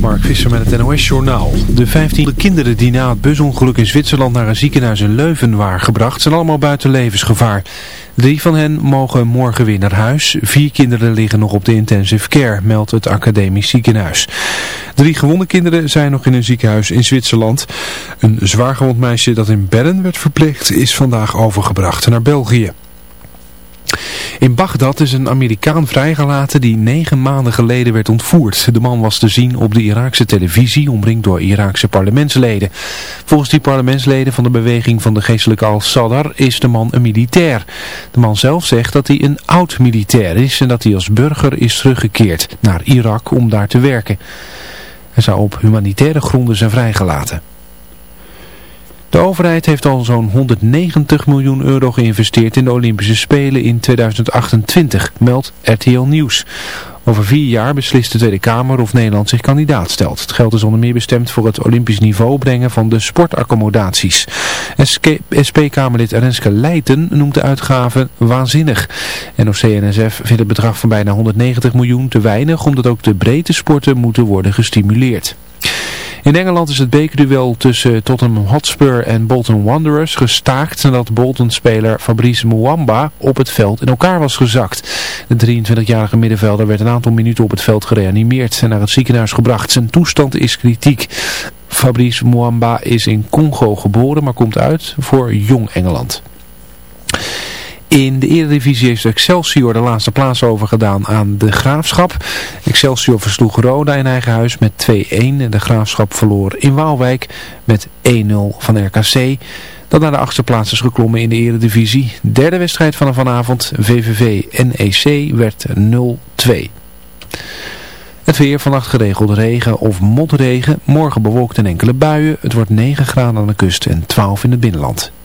Mark Visser met het NOS Journaal. De 15 kinderen die na het busongeluk in Zwitserland naar een ziekenhuis in Leuven waren gebracht zijn allemaal buiten levensgevaar. Drie van hen mogen morgen weer naar huis. Vier kinderen liggen nog op de intensive care, meldt het academisch ziekenhuis. Drie gewonde kinderen zijn nog in een ziekenhuis in Zwitserland. Een zwaargewond meisje dat in Bern werd verpleegd is vandaag overgebracht naar België. In Bagdad is een Amerikaan vrijgelaten die negen maanden geleden werd ontvoerd. De man was te zien op de Iraakse televisie, omringd door Iraakse parlementsleden. Volgens die parlementsleden van de beweging van de geestelijke al-Sadr is de man een militair. De man zelf zegt dat hij een oud-militair is en dat hij als burger is teruggekeerd naar Irak om daar te werken. Hij zou op humanitaire gronden zijn vrijgelaten. De overheid heeft al zo'n 190 miljoen euro geïnvesteerd in de Olympische Spelen in 2028, meldt RTL Nieuws. Over vier jaar beslist de Tweede Kamer of Nederland zich kandidaat stelt. Het geld is onder meer bestemd voor het Olympisch niveau brengen van de sportaccommodaties. SP-Kamerlid Renske Leijten noemt de uitgaven waanzinnig. NOC-NSF vindt het bedrag van bijna 190 miljoen te weinig omdat ook de breedte sporten moeten worden gestimuleerd. In Engeland is het bekerduel tussen Tottenham Hotspur en Bolton Wanderers gestaakt nadat Bolton-speler Fabrice Muamba op het veld in elkaar was gezakt. De 23-jarige middenvelder werd een aantal minuten op het veld gereanimeerd en naar het ziekenhuis gebracht. Zijn toestand is kritiek. Fabrice Muamba is in Congo geboren, maar komt uit voor Jong Engeland. In de Eredivisie heeft Excelsior de laatste plaats overgedaan aan de Graafschap. Excelsior versloeg Roda in eigen huis met 2-1 en de Graafschap verloor in Waalwijk met 1-0 van RKC. Dat naar de achtste plaats is geklommen in de Eredivisie. Derde wedstrijd van vanavond, VVV-NEC, werd 0-2. Het weer vannacht geregeld regen of motregen. Morgen bewolkt en enkele buien. Het wordt 9 graden aan de kust en 12 in het binnenland.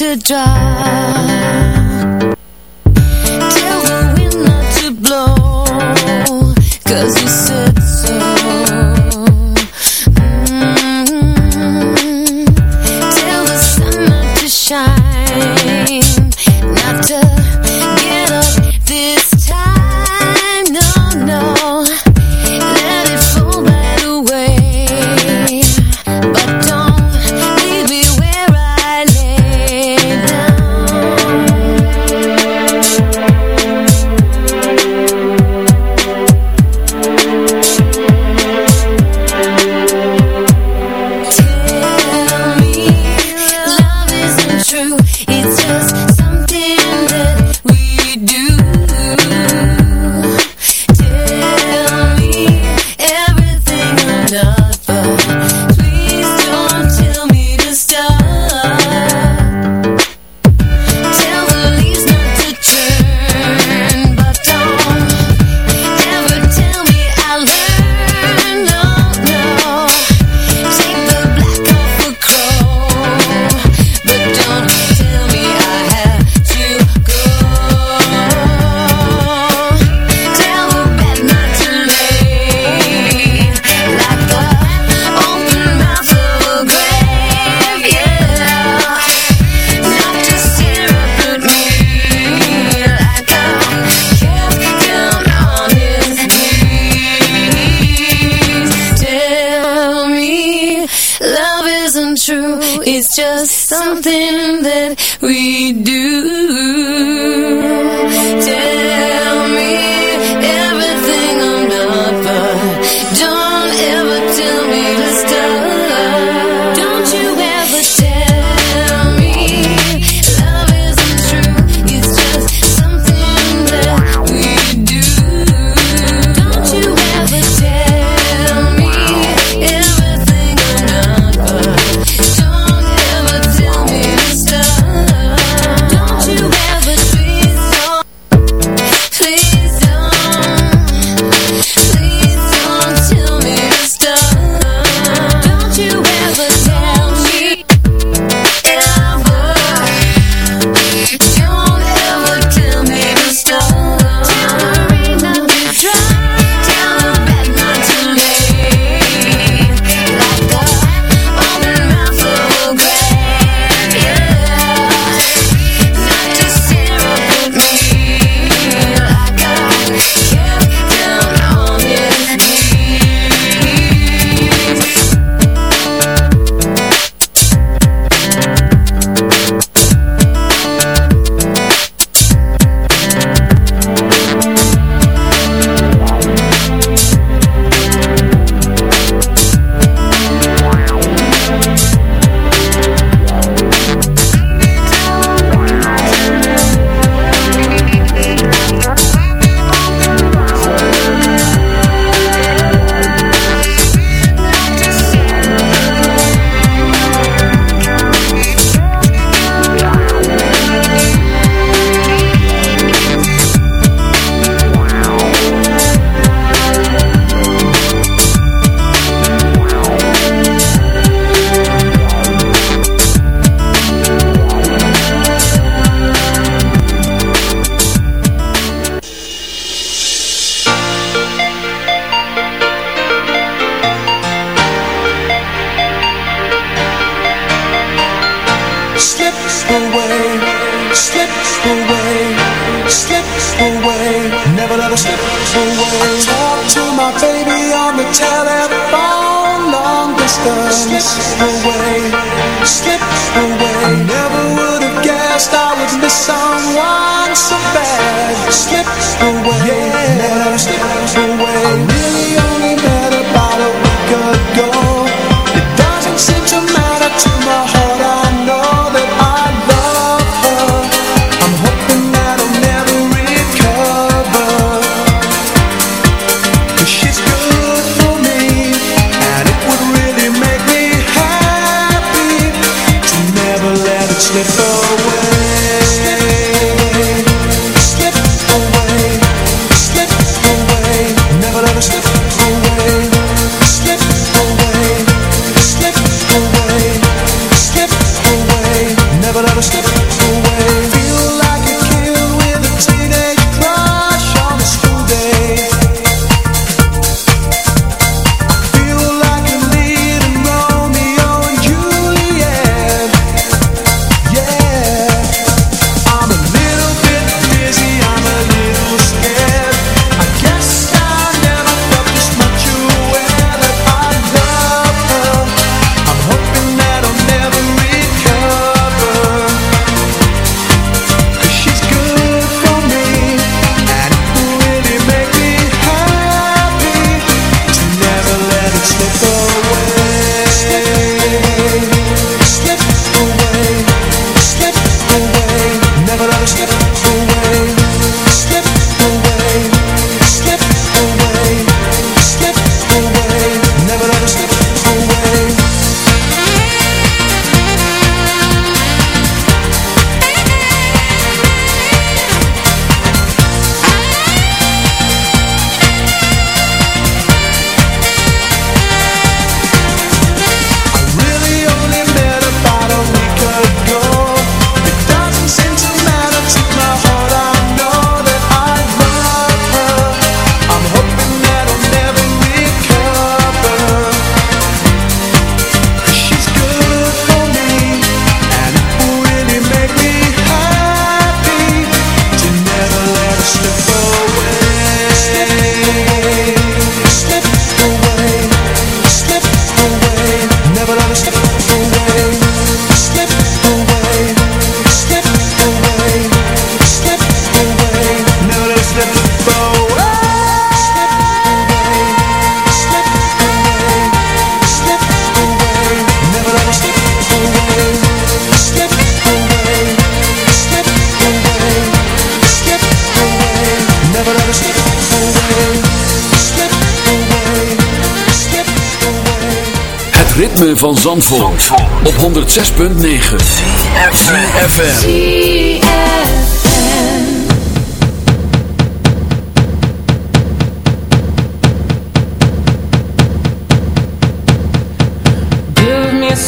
to drive.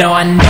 No, I know.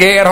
Else forget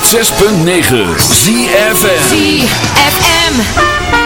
106.9 ZFM ZFM.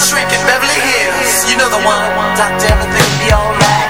shrink in Beverly Hills. You know the one. Doctor, everything be alright.